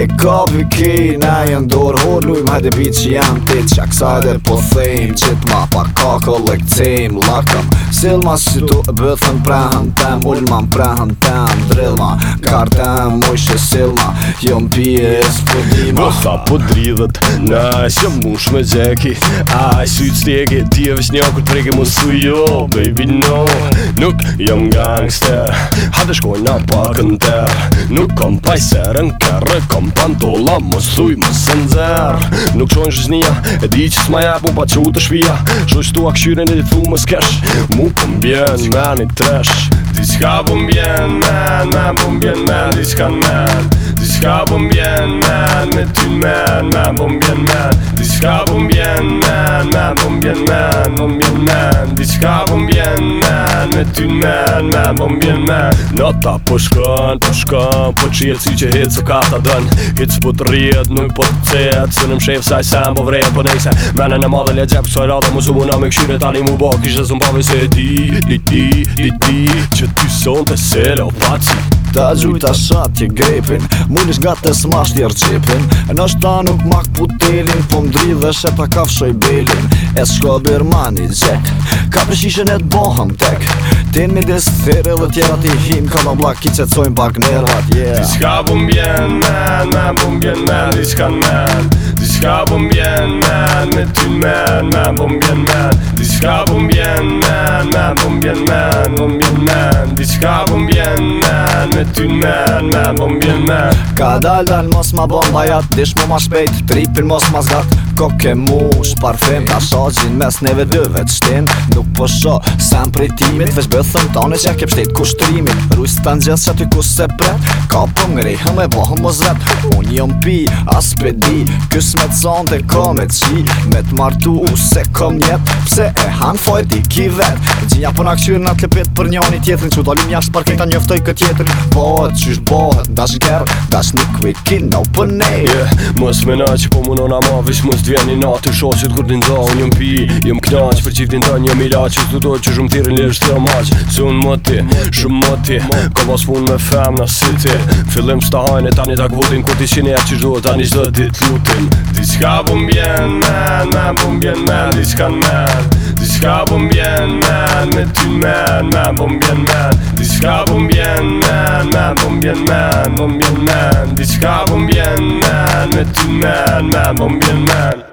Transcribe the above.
E kapi ki, na janë dorë hodë Lujmë hajde bitë që jenë ti Qa po thejmë Qitë ma pa ka lekëtim Lëkëm, sil ma si tu e bëthën Prehën tem, ullë ma më prehën tem Drillë ma, kartë tem, mojshë silë ma Jo pje e së përdima Po sa po dridhët, na që mush me gjeki A i ti e vish një okur treki Mu su jo, baby no Nuk jam gangster Hadë shkoj na pakën ter Nuk kom pajserën kërë kom Pantolla më thuj më së Nuk qojnë zhëznia E di që s'ma jepu pa që u të shvija Shoj që tu a këshyre në ditu më s'kesh Mu po bjen po me një tresh Diska pëm bjen me Me Pëm bjen me diska në me Dishka po mbjen men, me ty men, men po mbjen men Dishka po mbjen men, men po mbjen men, po mbjen men Dishka po mbjen men, me ty men, men po mbjen men Nota po shkën, po shkën, po qilë si që hitë su ka ta dënë Hitë su po të rritë, nuk po të cëtë, së në më shifë saj sen, po vrejë po Mene në madhe le gjepë, kësoj ratë, mu su bu me tani mu bo, dhe se ti, ti, ti, ti, ti, ti, ti, ti, ti, ti, ti, Ta gjujta shatë që grepin Mu nish gatë të smasht i qepin Në shta nuk mak putelin Po mdri dhe shepa ka fshoj belin E s'ko bërë gjek Ka përshishën e bohëm tek Tin me desë thire dhe tjera ti him Ka më blak i që të pak nërat yeah. Di qka bu mbjen men Men bu mbjen men Di qka n'men Di qka bu mbjen men Me ty men Men bu mbjen men Di qka bu mbjen men Men bu mbjen men Men bu mbjen men Di qka bu mbjen men me ty men Me më mbjen me Ka dal dal mos ma bon bajat Dish mu ma shpejt Tripin mos ma zgat Koke mu parfim, Ta shagjin mes neve dyve të shtin Nuk po sho sem pritimit Vesh bëthëm tane që kem shtet kushtrimit Rujt të në gjithë që ty ku se pret Ka po ngri hëm e bo hëm o zret jom pi as pedi Kys me të zonë dhe kom e qi Me të martu u se kom njet Pse e han fojt i ki vet Gjinja po në kshyr në të lepet për tjetrin Që jashtë parketa njoftoj këtë bëhet, që është bëhet Nga kërë, nga nuk me kinda për ne yeah, Mës me që po më nona ma vishë Mës dvjen i natë të kur din Njëm pi, jëm knaq, për qiv din Njëm i që të do që shumë t'irin një është të maq Sun më ti, shumë më ti Ka pas pun me fem në city Filim s'ta hajnë e tani të akvotin Kur ti që e që shdo tani që dit lutin Di që ka bu po mbjen men, men bu po mbjen men Di men, di bu po mbjen men Me ty men, men bu mbjen men bu mbjen men men, men, më mbjen men, më mbjen men Diçka më po mbjen men, me ty men, men, më mbjen men